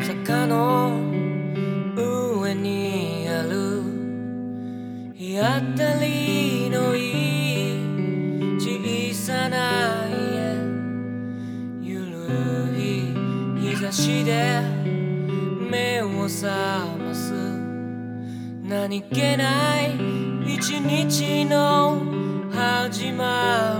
坂の上にある。日当たりのいい小さな家。ゆるい日差しで目を覚ます。何気ない一日の始まり。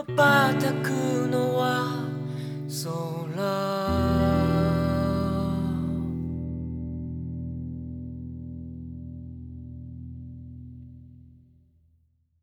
羽ばたくのは空。